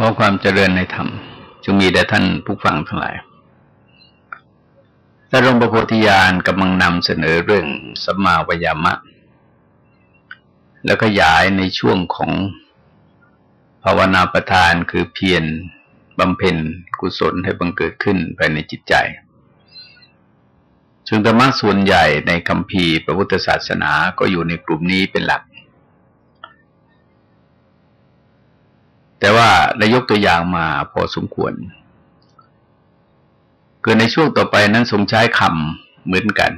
ขอความเจริญในธรรมจงมีแด่ท่านผู้ฟังทั้งหลายพระรงประโพธิญาณกำลังนำเสนอเรื่องสัมมาวยามะ แล้วก็ยายในช่วงของภาวนาประทานคือเพียรบำเพ็ญกุศลให้บังเกิดขึ้นภายในจิตใจซึ่งธรรมะส่วนใหญ่ในคำพีพระพุทธศาสนาก็อยู่ในกลุ่มนี้เป็นหลัก แต่ว่าได้ยกตัวอย่างมาพอสมควรเกิดในช่วงต่อไปนั้นทรงใช้คำเหมือนกัน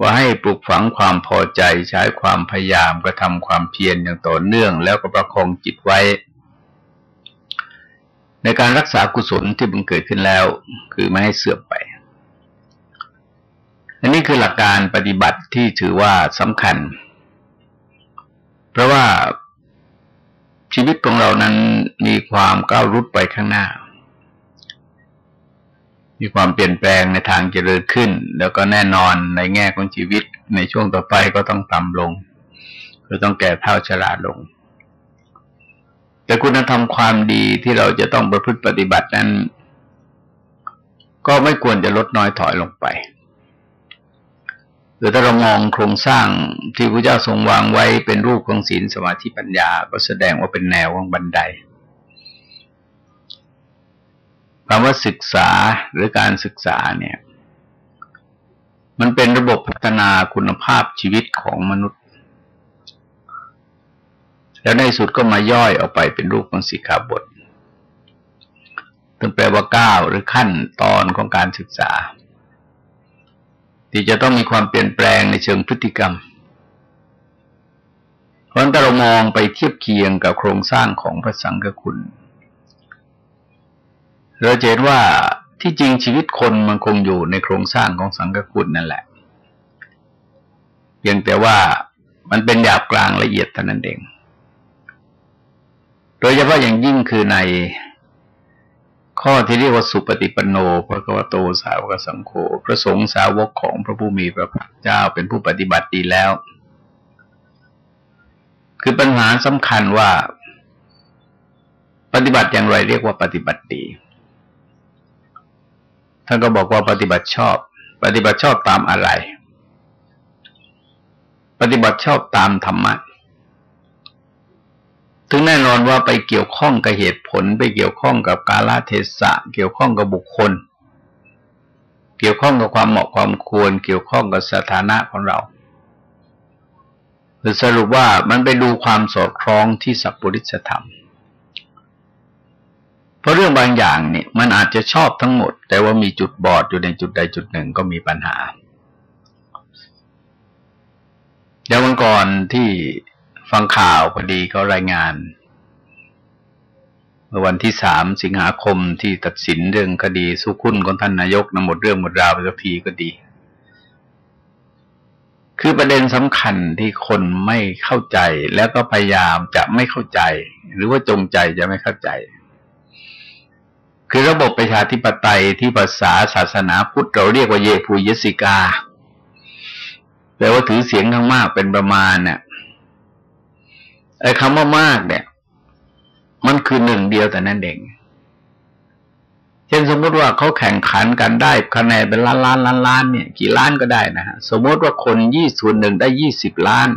ว่าให้ปลูกฝังความพอใจใช้ความพยายามกระทำความเพียรอย่างต่อเนื่อง แล้วก็ประคองจิตไว้ ในการรักษากุศลที่บังเกิดขึ้นแล้ว คือไม่ให้เสื่อมไปอันนี้คือหลักการปฏิบัติที่ถือว่าสำคัญ เพราะว่า ชีวิตของเรานั้นมีความก้าวรุดไปข้างหน้า มีความเปลี่ยนแปลงในทางเจริญขึ้น แล้วก็แน่นอนในแง่ของชีวิตในช่วงต่อไปก็ต้องต่ำลงคือต้องแก่เท่าชราลง แต่คุณธรรมความดีที่เราจะต้องประพฤติปฏิบัตินั้น ก็ไม่ควรจะลดน้อยถอยลงไปือถ้าเรามองโครงสร้างที่พระเจ้าทรงวางไว้เป็นรูปของศีลสมาธิปัญญา ก็แสดงว่าเป็นแนวของบันไดคำว่าศึกษาหรือการศึกษาเนี่ย มันเป็นระบบพัฒนาคุณภาพชีวิตของมนุษย์ แล้วในสุดก็มาย่อยออกไปเป็นรูปของสิกขาบทตึงแปลว่าก้าวหรือขั้นตอนของการศึกษา ที่จะต้องมีความเปลี่ยนแปลงในเชิงพฤติกรรม เพราะถ้าเรามองไปเทียบเคียงกับโครงสร้างของพระสังฆคุณ เราเห็นว่าที่จริงชีวิตคนมันคงอยู่ในโครงสร้างของสังฆคุณนั่นแหละ เพียงแต่ว่ามันเป็นหยาบกลางละเอียดเท่านั้นเอง โดยเฉพาะอย่างยิ่งคือใน ข้อที่เรียกว่าสุปฏิปันโนพระกวโตสาวกสังโฆพระสงฆ์สาวกของพระผู้มีพระภาคเจ้าเป็นผู้ปฏิบัติดีแล้ว คือปัญหาสำคัญว่า ปฏิบัติอย่างไรเรียกว่าปฏิบัติดีท่านก็บอกว่าปฏิบัติชอบ ปฏิบัติชอบตามอะไร ปฏิบัติชอบตามธรรมะ ถึงแน่นอนว่าไปเกี่ยวข้องกับเหตุผล ไปเกี่ยวข้องกับกาลเทศะ เกี่ยวข้องกับบุคคล เกี่ยวข้องกับความเหมาะความควร เกี่ยวข้องกับสถานะของเราสรุปว่ามันไปดูความสอดคล้องที่สัพพุริสธรรม เพราะเรื่องบางอย่างเนี่ยมันอาจจะชอบทั้งหมด แต่ว่ามีจุดบอดอยู่ในจุดใดจุดหนึ่งก็มีปัญหาเดี๋ยววันก่อนที่ ฟังข่าวพอดีเขารายงาน เมื่อวันที่สามสิงหาคมที่ตัดสินเรื่องคดีสุขุนของท่านนายกนหมดเรื่องหมดราวไปสักทีก็ดี คือประเด็นสำคัญที่คนไม่เข้าใจแล้วก็พยายามจะไม่เข้าใจ หรือว่าจงใจจะไม่เข้าใจ คือระบบประชาธิปไตยที่ภาษาศาสนาพุทธเราเรียกว่าเยภูยสิกาแปลว่าถือเสียงข้างมากเป็นประมาณเนี่ย ไอ้คำว่ามากเนี่ย มันคือหนึ่งเดียวแต่นั่นเองเช่นสมมติว่าเขาแข่งขันกันได้คะแนนเป็นล้านล้านล้านล้านเนี่ยกี่ล้านก็ได้นะฮะสมมติว่าคนยี่ส่วนหนึ่งได้ยี่สิบล้าน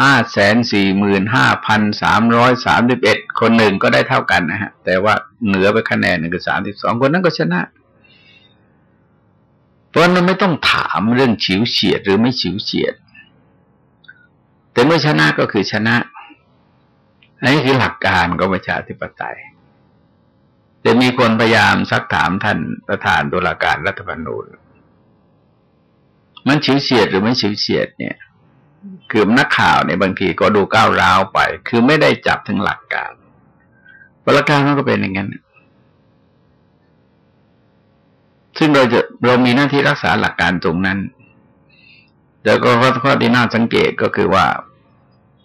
ห้าแสนสี่หมื่นห้าพันสามร้อยสามสิบเอ็ดคนหนึ่งก็ได้เท่ากันนะฮะ แต่ว่าเหนือไปคะแนนหนึ่งคือสามสิบสองคนนั้นก็ชนะ เพราะนั้นไม่ต้องถามเรื่องฉิวเฉียดหรือไม่ฉิวเฉียด แต่เมื่อชนะก็คือชนะ อันนี้คือหลักการของประชาธิปไตยจะมีคนพยายามซักถามท่านประธานตุลาการรัฐธรรมนูญมันฉิวเฉียดหรือไม่ฉิวเฉียดเนี่ย คือนักข่าวเนี่ยบางทีก็ดูก้าวร้าวไป คือไม่ได้จับถึงหลักการหลักการมันก็เป็นอย่างนั้นซึ่งเราจะเรามีหน้าที่รักษาหลักการตรงนั้นแต่ก็ข้อที่น่าสังเกตก็คือว่า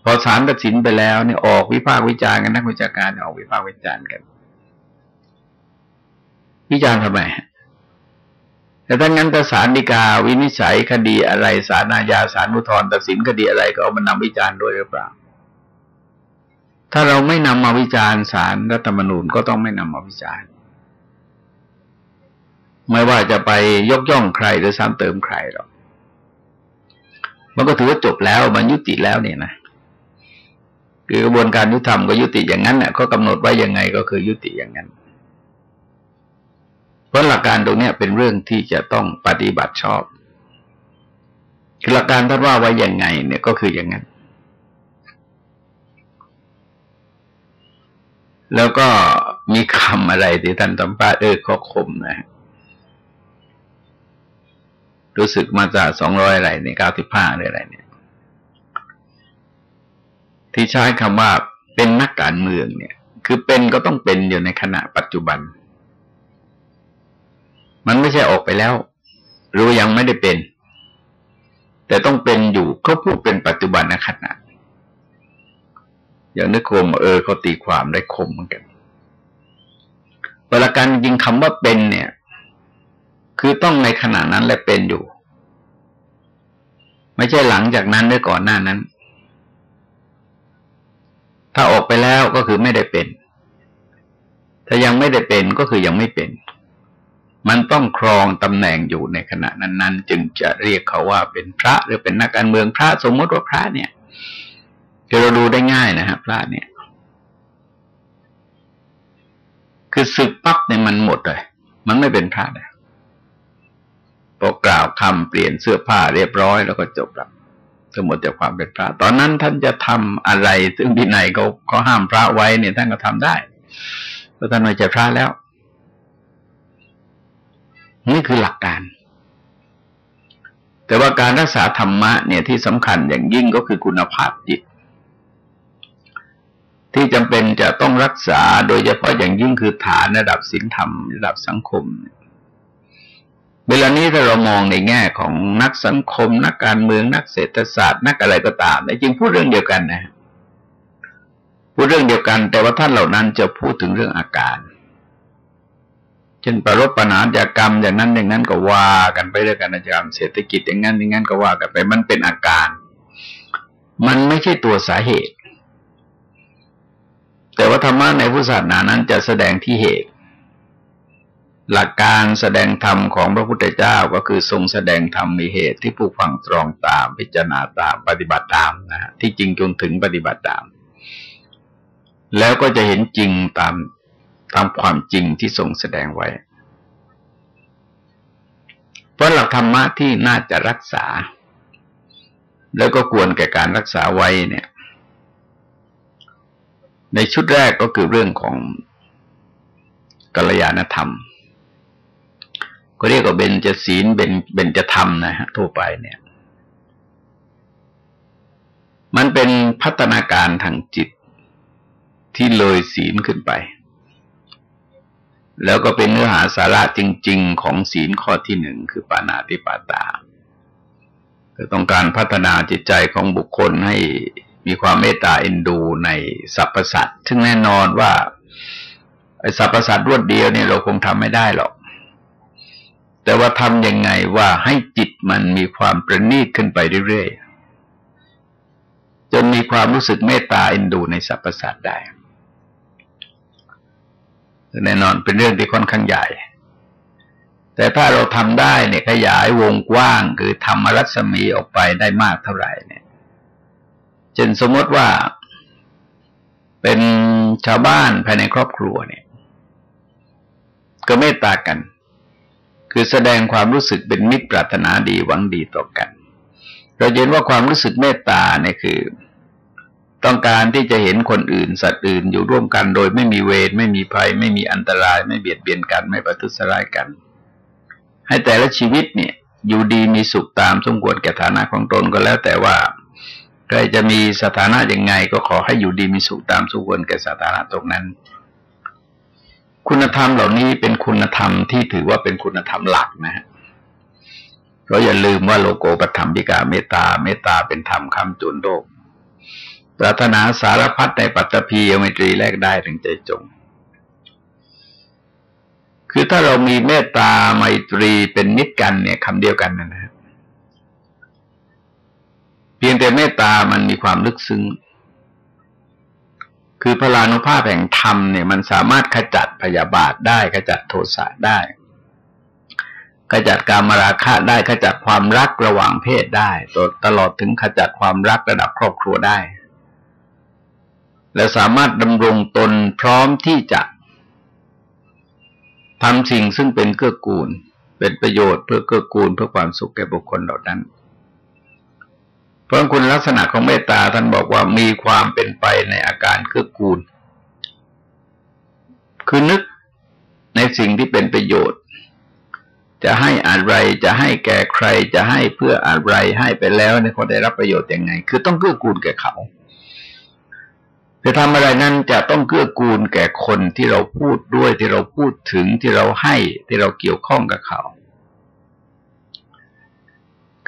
พอศาลตัดสินไปแล้วเนี่ยออกวิพากษ์วิจารณ์กันนักวิชาการออกวิพากษ์วิจารณ์กัน วิจารณ์ทำไมแต่ถ้างั้นถ้าศาลฎีกาวินิจฉัยคดีอะไรศาลอาญาศาลอุทธรตัดสินคดีอะไรก็เอามานำวิจารณ์ด้วยหรือเปล่า ถ้าเราไม่นำมาวิจารณ์สารรัฐธรรมนูญก็ต้องไม่นำมาวิจารณ์ไม่ว่าจะไปยกย่องใครหรือซ้ำเติมใครหรอกมันก็ถือว่าจบแล้วมันยุติแล้วเนี่ยนะ คือกระบวนการยุติธรรมก็ยุติอย่างนั้นเนี่ยก็กำหนดไว้ยังไงก็คือยุติอย่างนั้น เพราะหลักการตรงนี้เป็นเรื่องที่จะต้องปฏิบัติชอบคือหลักการท่านว่าไว้ยังไง เนี่ยก็คืออย่างนั้น แล้วก็มีคำอะไรที่ท่านสัมภาษณ์เออข้อคมนะ รู้สึกมาจากสองร้อยอะไรในเก้าสิบห้าหรืออะไรเนี่ย ที่ใช้คำว่าเป็นนักการเมืองเนี่ย คือเป็นก็ต้องเป็นอยู่ในขณะปัจจุบัน มันไม่ใช่ออกไปแล้ว หรือยังไม่ได้เป็น แต่ต้องเป็นอยู่เขาพูดเป็นปัจจุบันนขณะอย่างนึกคมเออเขาตีความได้คมเหมือนกันเวลาการยิงคำว่าเป็นเนี่ย คือต้องในขณะนั้นและเป็นอยู่ ไม่ใช่หลังจากนั้นหรือก่อนหน้านั้น ถ้าออกไปแล้วก็คือไม่ได้เป็น ถ้ายังไม่ได้เป็นก็คือยังไม่เป็น มันต้องครองตำแหน่งอยู่ในขณะนั้น ๆ จึงจะเรียกเขาว่าเป็นพระหรือเป็นนักการเมืองพระสมมติว่าพระเนี่ยคือเราดูได้ง่ายนะฮะพระเนี่ย คือศึกปั๊บเนี่ยมันหมดเลย มันไม่เป็นพระเลยพอกล่าวคำเปลี่ยนเสื้อผ้าเรียบร้อยแล้วก็จบแล้ว สมมติจากความเป็นพระ ตอนนั้นท่านจะทำอะไร ซึ่งพินัยเขาเขาห้ามพระไว้เนี่ยท่านก็ทำได้เพราะท่านไม่ใช่พระแล้ว นี่คือหลักการ แต่ว่าการรักษาธรรมะเนี่ยที่สำคัญอย่างยิ่งก็คือคุณภาพจิต ที่จำเป็นจะต้องรักษาโดยเฉพาะอย่างยิ่งคือฐานระดับศีลธรรม ระดับสังคมเเวลานี้ถ้าเรามองในแง่ของนักสังคม นักการเมืองนักเศรษฐศาสตร์ นักอะไรก็ตามจริงพูดเรื่องเดียวกันนะพูดเรื่องเดียวกัน แต่ว่าท่านเหล่านั้นจะพูดถึงเรื่องอาการเช่นประรบปัญหาจากกรรมอย่างนั้นอย่างนั้นก็ว่ากันไปเรื่องการกรรมเศรษฐกิจอย่างนั้นอย่างนั้นก็ว่ากันไปมันเป็นอาการ มันไม่ใช่ตัวสาเหตุ แต่ว่าธรรมะในพุทธศาสนานั้นจะแสดงที่เหตุ หลักการแสดงธรรมของพระพุทธเจ้าก็คือทรงแสดงธรรมมีเหตุที่ผู้ฟังตรองตามพิจารณาตามปฏิบัติตามนะฮะที่จริงจนถึงปฏิบัติตาม แล้วก็จะเห็นจริงตามตามความจริงที่ทรงแสดงไว้ เพราะหลักธรรมะที่น่าจะรักษา แล้วก็ควรแก่การรักษาไว้เนี่ย ในชุดแรกก็คือเรื่องของกัลยาณธรรม ก็เรียกว่าเบญจศีลเบญเบญจธรรมนะฮะทั่วไปเนี่ย มันเป็นพัฒนาการทางจิตที่เลยศีลขึ้นไป แล้วก็เป็นเนื้อหาสาระจริง ๆ ของศีลข้อที่หนึ่งคือปานาติปาตาคือต้องการพัฒนาจิตใจของบุคคลให้มีความเมตตาเอ็นดูในสรรพสัตว์ซึ่งแน่นอนว่าไอ้สรรพสัตว์รวดเดียวเนี่ยเราคงทำไม่ได้หรอก แต่ว่าทำยังไงว่าให้จิตมันมีความประณีตขึ้นไปเรื่อยๆ จนมีความรู้สึกเมตตาอินดูในสรรพสัตว์ได้แน่นอนเป็นเรื่องที่ค่อนข้างใหญ่ แต่ถ้าเราทำได้เนี่ยขยายวงกว้างคือทำรัศมีออกไปได้มากเท่าไหร่เนี่ยเช่นสมมติว่าเป็นชาวบ้านภายในครอบครัวเนี่ย ก็เมตตากัน คือแสดงความรู้สึกเป็นมิตรปรารถนาดีหวังดีต่อกัน เราเห็นว่าความรู้สึกเมตตาเนี่ยคือ ต้องการที่จะเห็นคนอื่น สัตว์อื่นอยู่ร่วมกันโดยไม่มีเวรไม่มีภัย ไม่มีอันตราย ไม่เบียดเบียนกันไม่ประทุษร้ายกัน ให้แต่ละชีวิตเนี่ย อยู่ดีมีสุขตามสมควรแก่ฐานะของตนก็แล้วแต่ว่าใครจะมีสถานะยังไงก็ขอให้อยู่ดีมีสุขตามสมควรแก่สถานะตรงนั้น คุณธรรมเหล่านี้เป็นคุณธรรมที่ถือว่าเป็นคุณธรรมหลักนะฮะเพราะอย่าลืมว่าโลโกปธรรมพิกาเมตตาเมตตาเป็นธรรมคำจุนโลกปรารถนาสารพัดในปัตตภียมิตรีแลกได้ถึงใจจง คือถ้าเรามีเมตตาไมตรีเป็นนิจกันเนี่ยคำเดียวกันนะฮะเพียงแต่เมตตามันมีความลึกซึ้ง คือพลานุภาพแห่งธรรมเนี่ยมันสามารถขจัดพยาบาทได้ขจัดโทสะได้ขจัดการมราคะได้ขจัดความรักระหว่างเพศได้ตลอดถึงขจัดความรักระดับครอบครัวได้ และสามารถดำรงตนพร้อมที่จะทำสิ่งซึ่งเป็นเกื้อกูล เป็นประโยชน์เพื่อเกื้อกูลเพื่อความสุขแก่บุคคลเหล่านั้น เพราะคุณลักษณะของเมตตาท่านบอกว่ามีความเป็นไปในอาการเกื้อกูล คือนึกในสิ่งที่เป็นประโยชน์ จะให้อะไรจะให้แก่ใครจะให้เพื่ออะไรให้ไปแล้วเนี่ยเขาได้รับประโยชน์ยังไง คือต้องเกื้อกูลแก่เขาจะทำอะไรนั้นจะต้องเกื้อกูลแก่คนที่เราพูดด้วยที่เราพูดถึงที่เราให้ที่เราเกี่ยวข้องกับเขา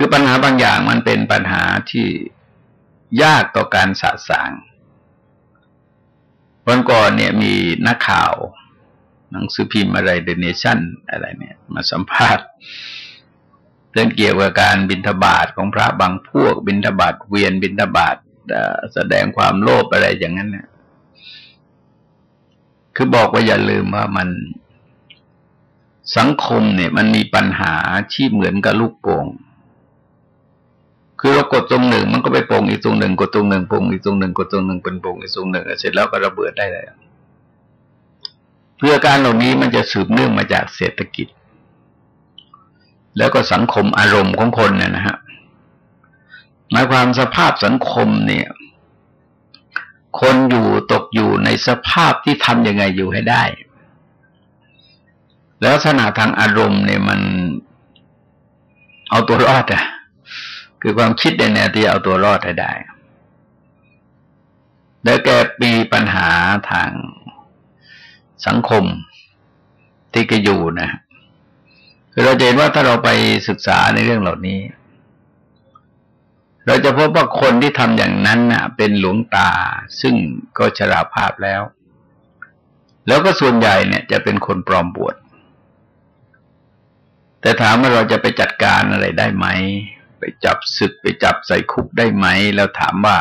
คือปัญหาบางอย่างมันเป็นปัญหาที่ยากต่อการสะสางวันก่อนเนี่ยมีนักข่าว หนังสือพิมพ์อะไรเดเนชั่นอะไรเนี่ย มาสัมภาษณ์เรื่องเกี่ยวกับการบินทบาทของพระบางพวก บินทบาทเวียนบินทบาทแสดงความโลภอะไรอย่างนั้นเนี่ยคือบอกว่าอย่าลืมว่ามันสังคมเนี่ย มันมีปัญหาที่เหมือนกับลูกโป่ง คือเรากดตรงหนึ่งมันก็ไปป่งอีกตรงหนึ่งกดตรงหนึ่งป่งอีกตรงหนึ่งกดตรงหนึ่งเป็นป่งอีกตรงหนึ่งเสร็จแล้วก็ระเบิดได้เลยเพื่อการเหล่านี้มันจะสืบเนื่องมาจากเศรษฐกิจ แล้วก็สังคมอารมณ์ของคนเนี่ยนะฮะหมายความสภาพสังคมเนี่ย คนอยู่ตกอยู่ในสภาพที่ทำยังไงอยู่ให้ได้ แล้วลักษณะทางอารมณ์เนี่ยมันเอาตัวรอดอะ คือความคิดในแนวที่เอาตัวรอดให้ได้ แล้วแกมีปัญหาทางสังคมที่ก็อยู่นะคือเราเห็นว่าถ้าเราไปศึกษาในเรื่องเหล่านี้ เราจะพบว่าคนที่ทำอย่างนั้นน่ะ เป็นหลวงตาซึ่งก็ชราภาพแล้ว แล้วก็ส่วนใหญ่เนี่ย จะเป็นคนปลอมบวชแต่ถามว่าเราจะไปจัดการอะไรได้ไหม ไปจับศึกไปจับใส่คุกได้ไหม แล้วถามว่า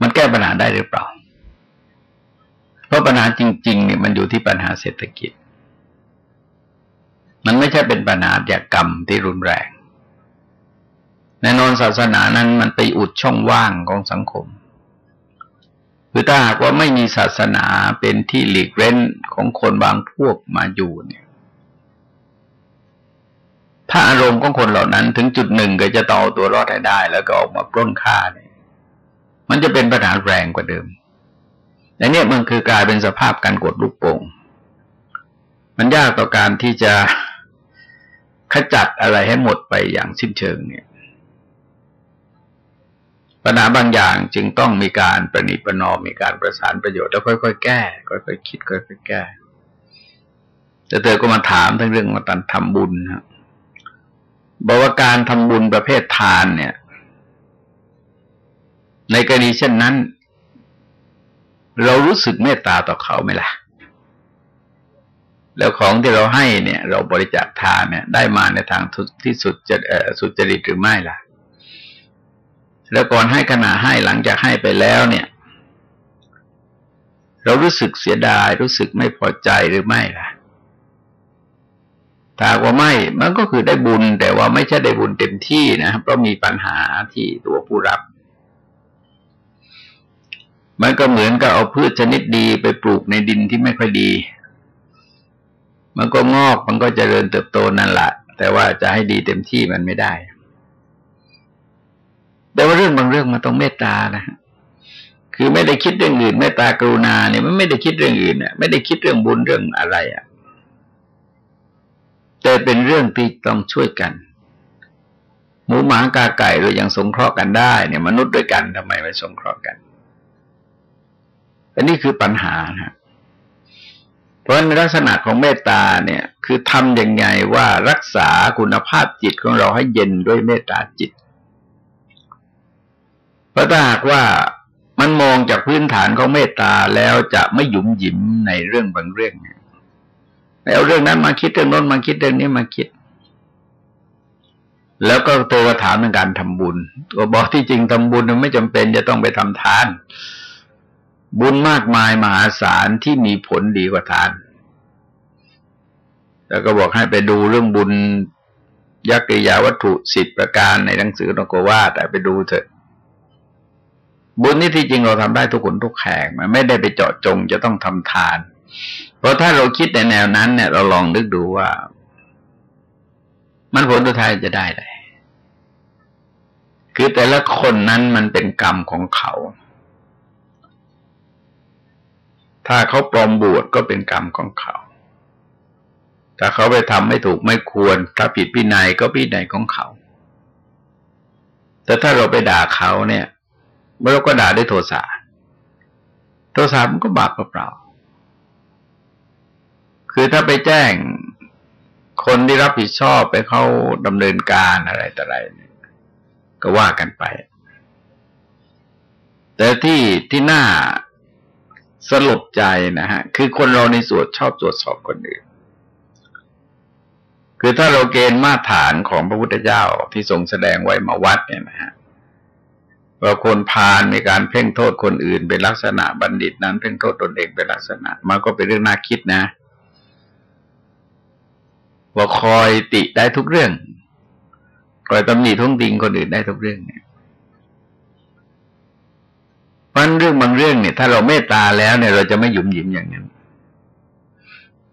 มันแก้ปัญหาได้หรือเปล่า เพราะปัญหาจริง ๆ เนี่ยมันอยู่ที่ปัญหาเศรษฐกิจ มันไม่ใช่เป็นปัญหาจากกรรมที่รุนแรงแน่นอนศาสนานั้นมันไปอุดช่องว่างของสังคมคือถ้าหากว่าไม่มีศาสนาเป็นที่หลีกเล่นของคนบางพวกมาอยู่เนี่ย ถ้าอารมณ์ของคนเหล่านั้น ถึงจุดหนึ่งก็จะต่อตัวรอดให้ได้ แล้วก็ออกมาปล้นฆ่าเนี่ย มันจะเป็นปัญหาแรงกว่าเดิมแต่เนี่ยมันคือกลายเป็นสภาพการกดลูกโป่งมันยากต่อการที่จะขจัดอะไรให้หมดไปอย่างสิ้นเชิงเนี่ยปัญหาบางอย่างจึงต้องมีการประนิประนอมมีการประสานประโยชน์แล้วค่อยๆแก้ค่อยๆคิดค่อยๆแก้แต่เธอก็มาถามทั้งเรื่องมาตันทำบุญครับ บอกว่าการทำบุญประเภททานเนี่ย ในกรณีเช่นนั้น เรารู้สึกเมตตาต่อเขาไหมล่ะ แล้วของที่เราให้เนี่ย เราบริจาคทานเนี่ย ได้มาในทางที่สุดจะสุจริตหรือไม่ล่ะ แล้วก่อนให้ขณะให้หลังจากให้ไปแล้วเนี่ย เรารู้สึกเสียดายรู้สึกไม่พอใจหรือไม่ล่ะ ถ้าว่าไม่มันก็คือได้บุญ แต่ว่าไม่ใช่ได้บุญเต็มที่นะเพราะมีปัญหาที่ตัวผู้รับ มันก็เหมือนกับเอาพืชชนิดดีไปปลูกในดินที่ไม่ค่อยดี มันก็งอกมันก็จเจริญเติบโตนั่นแหละแต่ว่าจะให้ดีเต็มที่มันไม่ได้ แต่ว่าเรื่องบางเรื่องมันต้องเมตตานะคือไม่ได้คิดเรื่องอื่นเมตตากรุณาเนี่ยมันไม่ได้คิดเรื่องอื่นเนี่ยไม่ได้คิดเรื่องบุญเรื่องอะไรอะ แต่เป็นเรื่องที่ต้องช่วยกัน หมูหมากาไก่เรายังสงเคราะห์กันได้เนี่ยมนุษย์ด้วยกันทำไมไม่สงเคราะห์กัน อันนี้คือปัญหานะเพราะในลักษณะของเมตตาเนี่ย คือทำอยังไงว่ารักษาคุณภาพจิตของเราให้เย็นด้วยเมตตาจิตเพราะถ้าหากว่ามันมองจากพื้นฐานของเมตตาแล้วจะไม่หยุมหยิมในเรื่องบางเรื่องแล้วเรื่องนั้นมาคิดเรื่องน้นมาคิดเรื่องนี้มาคิด แล้วก็เธอก็ถามในการทำบุญก็บอกที่จริงทำบุญมันไม่จำเป็นจะต้องไปทำทาน บุญมากมายมหาศาลที่มีผลดีกว่าทาน แล้วก็บอกให้ไปดูเรื่องบุญยักษ์ยาวัตถุสิบประการในหนังสือนกว่าแต่ไปดูเถอะ บุญนี่ที่จริงเราทำได้ทุกคนทุกแห่งมันไม่ได้ไปเจาะจงจะต้องทำทาน เพราะถ้าเราคิดในแนวนั้นเนี่ยเราลองนึกดูว่า มันผลสุดท้ายจะได้เลย คือแต่ละคนนั้นมันเป็นกรรมของเขา ถ้าเขาปลอมบวชก็เป็นกรรมของเขา ถ้าเขาไปทำไม่ถูกไม่ควร ถ้าผิดพินัยก็พินัยของเขา แต่ถ้าเราไปด่าเขาเนี่ยเราก็ด่าด้วยโทสะโทสะมันก็บาปเปล่า คือถ้าไปแจ้งคนที่รับผิดชอบไปเขาดำเนินการอะไรต่ออะไรก็ว่ากันไป แต่ที่ที่น่าสลดใจนะฮะ คือคนเราในส่วนชอบตรวจสอบคนอื่น คือถ้าเราเกณฑ์มาตรฐานของพระพุทธเจ้าที่ทรงแสดงไว้มาวัดเนี่ยนะฮะว่าคนพาลในการเพ่งโทษคนอื่นเป็นลักษณะบัณฑิตนั้นเพ่งโทษตนเองเป็นลักษณะ มันก็เป็นเรื่องน่าคิดนะ ว่าคอยติได้ทุกเรื่องคอยตำหนิทุ่งติงคนอื่นได้ทุกเรื่องเนี่ยเพราะเรื่องบางเรื่องเนี่ยถ้าเราเมตตาแล้วเนี่ยเราจะไม่หยุมหยิมอย่างนั้น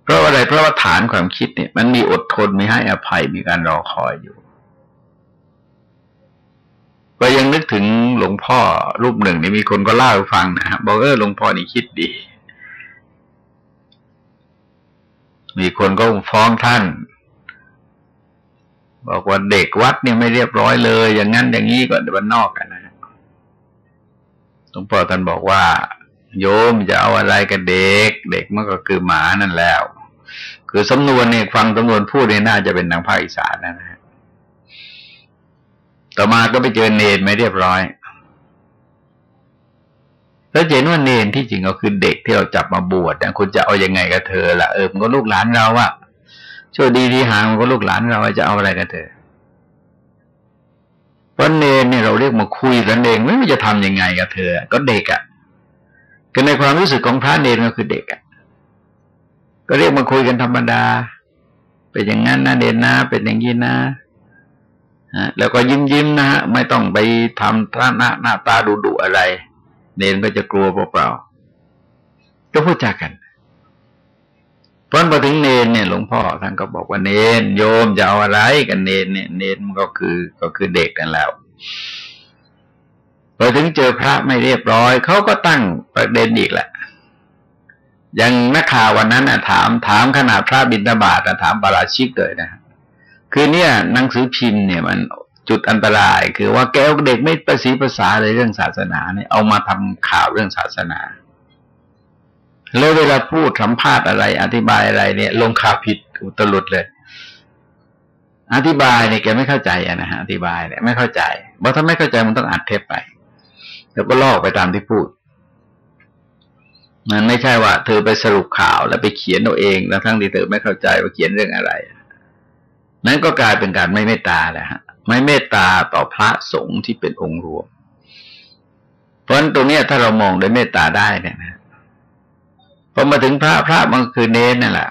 เพราะอะไรเพราะว่าฐานความคิดเนี่ย มันมีอดทนมีให้อภัยมีการรอคอยอยู่ก็ยังนึกถึงหลวงพ่อรูปหนึ่งนี่มีคนก็เล่าให้ฟังนะฮะบอกเออหลวงพ่อนี่คิดดี มีคนก็ฟ้องท่าน บอกว่าเด็กวัดเนี่ยไม่เรียบร้อยเลย อย่างนั้นอย่างนี้ก็วันนอกกันนะหลวงพ่อท่านบอกว่า โยมจะเอาอะไรกับเด็ก เด็กมันก็คือหมานั่นแล้ว คือสำนวนเนี่ยฟังสำนวนพูดเนี่ยน่าจะเป็นทางภาคอีสานนะฮะต่อมาก็ไปเจอเนนไม่เรียบร้อย แล้วเห็นว่าเนนที่จริงก็คือเด็กที่เราจับมาบวชแต่คุณจะเอาอยัางไงกับเธอล่ะเออมันก็ลูกหลานเราอะช่วยดีที่หางมันก็ลูกหลานเราจะเอาอะไรกับเธอเพราะเนนเนี่ยเราเรียกมาคุยกันเองไม่ว่าจะทํำยังไงกับเธอ ก็เด็กอะ่ะคือในความรู้สึกของพระเนนก็คือเด็กอะ่ะก็เรียกมาคุยกันธรรมดา เป็นอย่างนั้นนะเด่นนะเป็นอย่างนี้นะแล้วก็ยิ้มยิ้มนะฮะไม่ต้องไปทำท่าหน้าหน้าตาดุดุอะไร เนนก็จะกลัวเปล่าๆก็พูดจากันพอมาถึงเนนเนี่ยหลวงพ่อท่านก็บอกว่าเนน โยมจะเอาอะไรกันเนนเนี่ยเนนมันก็คือก็คือเด็กกันแล้วพอถึงเจอพระไม่เรียบร้อยเขาก็ตั้งประเด็นอีกแหละอย่างนักข่าววันนั้นนะถาม ถามขนาดพระบิณฑบาตนะถามปาราชิกเลยนะคือเนี่ยหนังสือพิมพ์เนี่ยมัน จุดอันตราย คือว่าแกเด็กไม่ประสีภาษาเลยเรื่องศาสนาเนี่ยเอามาทำข่าวเรื่องศาสนา แล้วเวลาพูดสัมภาษณ์อะไร อธิบายอะไรเนี่ย ลงข่าวผิดอุตลุดเลย อธิบายเนี่ยแกไม่เข้าใจอะนะฮะอธิบายเนี่ยไม่เข้าใจบอกถ้าไม่เข้าใจมันต้องอัดเทปไป แล้วก็ลอกไปตามที่พูดมันไม่ใช่ว่าเธอไปสรุปข่าวแล้วไปเขียนเอาเองแล้วทั้งที่เธอไม่เข้าใจว่าเขียนเรื่องอะไร นั้นก็กลายเป็นการไม่เมตตาแหละฮะ ไม่เมตตาต่อพระสงฆ์ที่เป็นองค์รวม เพราะฉะนั้นตรงนี้ถ้าเรามองด้วยเมตตาได้เนี่ยนะพอมาถึงพระพระมันคือเน้นนั่นแหละ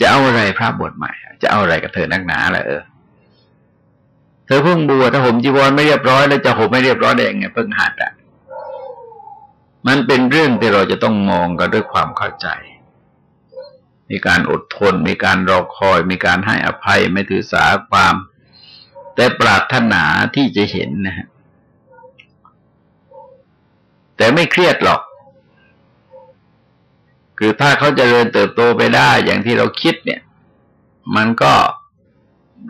จะเอาอะไรพระบวชใหม่ จะเอาอะไรกับเธอนักหนาล่ะเออเธอเพิ่งบวชถ้าผมจีวรไม่เรียบร้อยแล้วจะห่มไม่เรียบร้อยได้ยังไงเพิ่งหัดอะมันเป็นเรื่องที่เราจะต้องมองกันด้วยความเข้าใจ มีการอดทน มีการรอคอย มีการให้อภัย ไม่ถือสาความ แต่ปรารถนาที่จะเห็นนะฮะแต่ไม่เครียดหรอก คือถ้าเขาจเจริญเติบโตไปได้อย่างที่เราคิดเนี่ย มันก็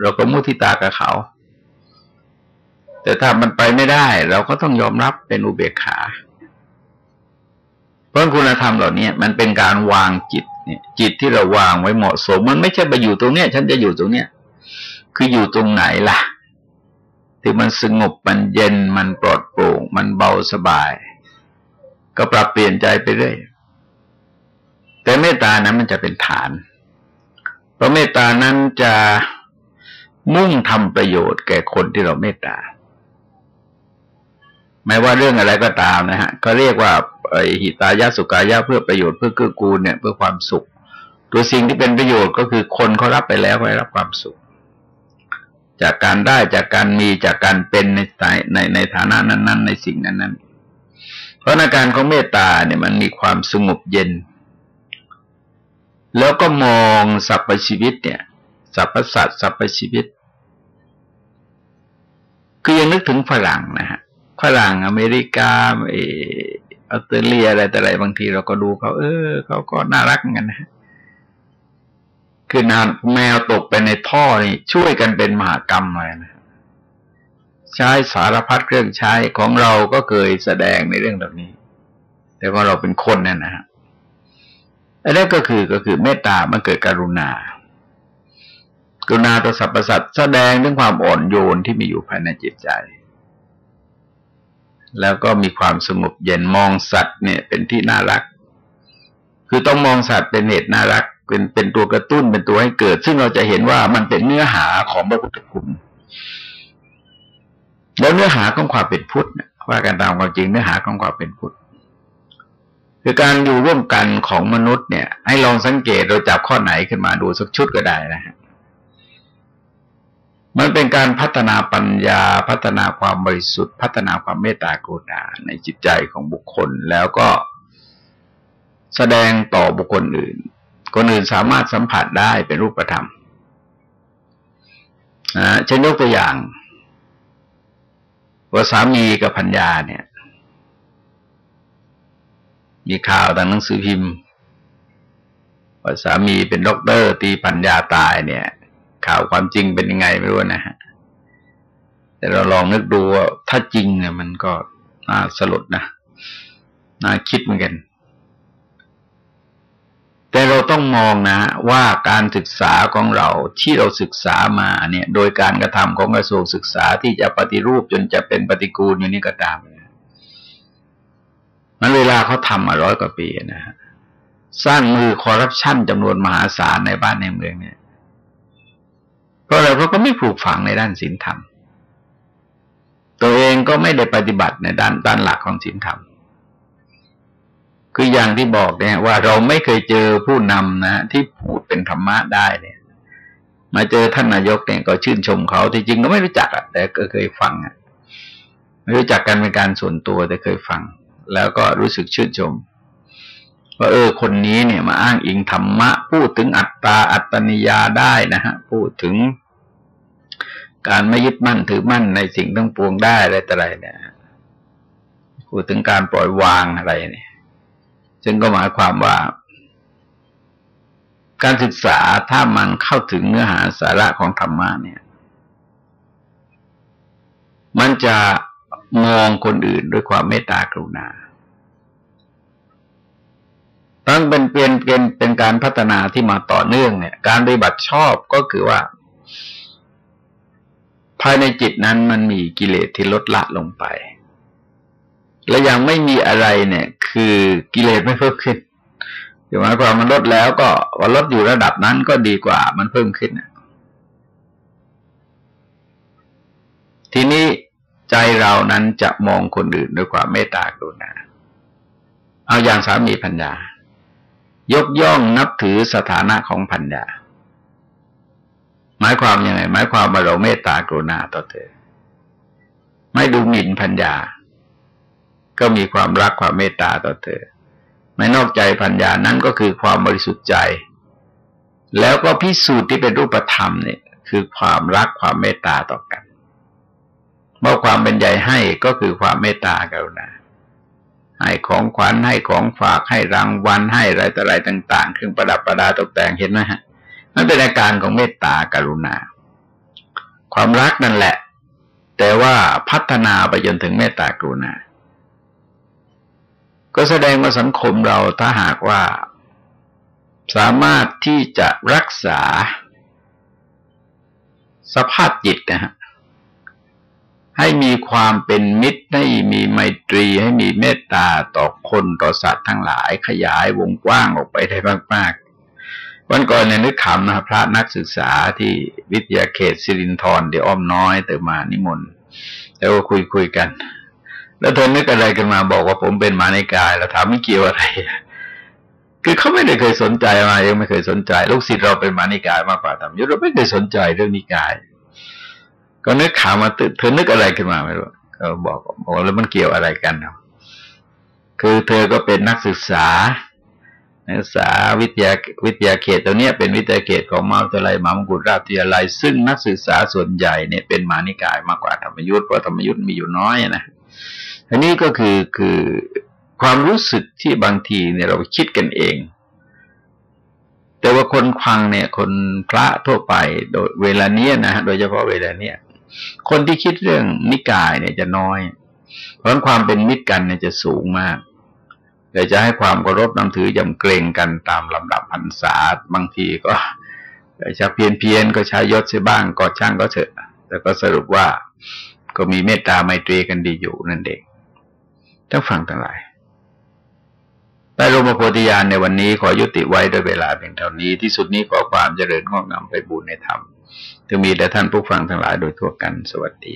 เราก็มุทิตากับเขา แต่ถ้ามันไปไม่ได้ เราก็ต้องยอมรับเป็นอุเบกขา เพราะคุณธรรมเหล่านี้มันเป็นการวางจิตเนี่ย จิตที่เราวางไว้เหมาะสม มันไม่ใช่ไปอยู่ตรงเนี้ย ฉันจะอยู่ตรงเนี้ย คืออยู่ตรงไหนล่ะ ที่มันสงบมันเย็นมันปลอดโปร่ง มันเบาสบาย ก็ปรับเปลี่ยนใจไปเรื่อยแต่เมตตานั้นมันจะเป็นฐาน เพราะเมตตานั้นจะมุ่งทำประโยชน์แก่คนที่เราเมตตาไม่ว่าเรื่องอะไรก็ตามนะฮะก็เรียกว่าไอหิตายาสุกายาเพื่อประโยชน์เพื่อเกื้อกูลเนี่ยเพื่อความสุข ตัวสิ่งที่เป็นประโยชน์ก็คือคนเขารับไปแล้วเขาได้รับความสุข จากการได้จากการมีจากการเป็นในในในฐานะนั้น ๆ ในสิ่งนั้น ๆ เพราะอาการของเมตตาเนี่ยมันมีความสงบเย็น แล้วก็มองสรรพชีวิตเนี่ยสรรพสัตว์สรรพชีวิต คือยังนึกถึงฝรั่งนะฮะฝรั่งอเมริกาเออสเตรเลียอะไรแต่อะไรบางทีเราก็ดูเขา เออเขาก็น่ารักเหมือนกันนะ คือนานแมวตกไปในท่อนี่ช่วยกันเป็นมหากรรมเลยนะใช้สารพัดเครื่องใช้ของเราก็เคยแสดงในเรื่องแบบนี้ แต่ว่าเราเป็นคนเนี่ยนะฮะอันนี้ก็คือก็คือเมตตามันเกิดกรุณา กรุณาต่อสรรพสัตว์แสดงถึงความอ่อนโยนที่มีอยู่ภายในจิตใจ แล้วก็มีความสงบเย็นมองสัตว์เนี่ยเป็นที่น่ารัก คือต้องมองสัตว์เป็นเหตุน่ารัก เป็นเป็นตัวกระตุ้นเป็นตัวให้เกิด ซึ่งเราจะเห็นว่ามันเป็นเนื้อหาของพระพุทธคุณแล้วเนื้อหาของความเป็นพุทธว่ากันตามความจริงเนื้อหาของความเป็นพุทธคือการอยู่ร่วมกันของมนุษย์เนี่ย ให้ลองสังเกตเราจับข้อไหนขึ้นมาดูสักชุดก็ได้นะฮะมันเป็นการพัฒนาปัญญา พัฒนาความบริสุทธิ์ พัฒนาความเมตตากรุณาในจิตใจของบุคคลแล้วก็แสดงต่อบุคคลอื่น คนอื่นสามารถสัมผัสได้เป็นรูปธรรมนะเช่นยกตัวอย่าง ว่าสามีกับพัญญาเนี่ย มีข่าวทางหนังสือพิมพ์ ว่าสามีเป็นด็อกเตอร์ตีพัญญาตายเนี่ย ข่าวความจริงเป็นยังไงไม่รู้นะฮะแต่เราลองนึกดูว่าถ้าจริงเนี่ยมันก็น่าสลดนะน่าคิดเหมือนกัน แต่เราต้องมองนะว่าการศึกษาของเราที่เราศึกษามาเนี่ยโดยการกระทำของกระทรวงศึกษาที่จะปฏิรูปจนจะเป็นปฏิกูลอยู่นี่ก็ตามมันเวลาเขาทำมาร้อยกว่าปีนะฮะสร้างมือคอร์รัปชันจำนวนมหาศาลในบ้านในเมืองเนี่ยเพราะอะไรเพราะก็ไม่ปลูกฝังในด้านศีลธรรม ตัวเองก็ไม่ได้ปฏิบัติในด้านด้านหลักของศีลธรรม คืออย่างที่บอกเนี่ยว่าเราไม่เคยเจอผู้นำนะที่พูดเป็นธรรมะได้เนี่ย มาเจอท่านนายกเนี่ยก็ชื่นชมเขาที่จริงก็ไม่รู้จักอะแต่ก็เคยฟังอะไม่รู้จักกันเป็นการส่วนตัวแต่เคยฟัง แล้วก็รู้สึกชื่นชมว่าเออคนนี้เนี่ยมาอ้างอิงธรรมะ พูดถึงอัตตาอัตตนิยาได้นะฮะพูดถึงการไม่ยึดมั่นถือมั่นในสิ่งทั้งปวงได้อะไรต่ออะไรเนี่ยพูดถึงการปล่อยวางอะไรเนี่ย ซึ่งก็หมายความว่า การศึกษาถ้ามันเข้าถึงเนื้อหาสาระของธรรมะเนี่ย มันจะมองคนอื่นด้วยความเมตตากรุณาตั้งเป็นเป็นเป็นเป็นการพัฒนาที่มาต่อเนื่องเนี่ย การปฏิบัติชอบก็คือว่า ภายในจิตนั้นมันมีกิเลสที่ลดละลงไป และยังไม่มีอะไรเนี่ย คือกิเลสไม่เพิ่มขึ้นหมายความมันลดแล้วก็ว่าลดอยู่ระดับนั้นก็ดีกว่ามันเพิ่มขึ้นทีนี้ใจเรานั้นจะมองคนอื่นด้วยความเมตตากรุณา เอาอย่างสามีพัญญายกย่องนับถือสถานะของพัญญาหมายความยังไง หมายความว่าเราเมตตากรุณาต่อเธอ ไม่ดูหมิ่นพัญญา ก็มีความรักความเมตตาต่อเธอ ไม่นอกใจพัญญานั้นก็คือความบริสุทธิ์ใจ แล้วก็พิสูจน์ที่เป็นรูปธรรมเนี่ย คือความรักความเมตตาต่อกันเมื่อความเป็นใหญ่ให้ก็คือความเมตตากรุณาให้ของขวัญให้ของฝากให้รางวัลให้อะไรต่ออะไรต่าง ๆ เครื่องประดับประดาตกแต่งเห็นไหมฮะมันเป็นอาการของเมตตากรุณา ความรักนั่นแหละ แต่ว่าพัฒนาไปจนถึงเมตตากรุณา ก็แสดงว่าสังคมเราถ้าหากว่า สามารถที่จะรักษา สภาพจิตนะฮะให้มีความเป็นมิตรให้มีไมตรีให้มีเมตตาต่อคนต่อสัตว์ทั้งหลาย ขยายวงกว้างออกไปได้มากวันก่อนเนี่ยนึกขำนะพระนักศึกษาที่วิทยาเขตสิรินธรเดี๋ยวอ้อมน้อยเติมมานิมนต์แล้วก็คุยคุยกัน แล้วเธอนึกอะไรกันมาบอกว่าผมเป็นมาในกาย แล้วถามไม่เกี่ยวอะไร คือเขาไม่ได้เคยสนใจมายังไม่เคยสนใจ ลูกศิษย์เราเป็นมานิกายมากกว่าธรรมยุทธเราไม่เคยสนใจเรื่องนิกาย ก็นึกข่าวมาตื่นเธอนึกอะไรขึ้นมาไม่รู้ก็บอกบอกแล้วมันเกี่ยวอะไรกันเนาะคือเธอก็เป็นนักศึกษา นักศึกษาวิทยาวิทยาเขตตัวเนี้ยเป็นวิทยาเขตของมหาวิทยาลัยมหามกุฎราชวิทยาลัยซึ่งนักศึกษาส่วนใหญ่เนี่ยเป็นมานิกายมากกว่าธรรมยุทธ์เพราะธรรมยุทธ์มีอยู่น้อยนะ อันนี้ก็คือคือความรู้สึกที่บางทีเนี่ยเราคิดกันเอง แต่ว่าคนควังเนี่ย คนพระทั่วไปโดยเวลาเนี้ยนะโดยเฉพาะเวลาเนี้ยคนที่คิดเรื่องนิกายเนี่ยจะน้อย เพราะความเป็นมิตรกันเนี่ยจะสูงมากเลยจะให้ความเคารพนับถือยำเกรงกันตามลำดับพรรษาบางทีก็จะเพียนเพียนก็ใช้ยศเสียบ้างก็ช่างก็เถอะ แต่ก็สรุปว่าก็มีเมตตาไมตรีกันดีอยู่นั่นเอง ท่านฟังทั้งหลายใต้รมโพธิญาณในวันนี้ขอยุติไว้โดยเวลาเพียงเท่านี้ที่สุดนี้ขอความเจริญงอกงามไปบูรณนธรรมจะมีแต่ท่านผู้ฟังทั้งหลายโดยทั่วกันสวัสดี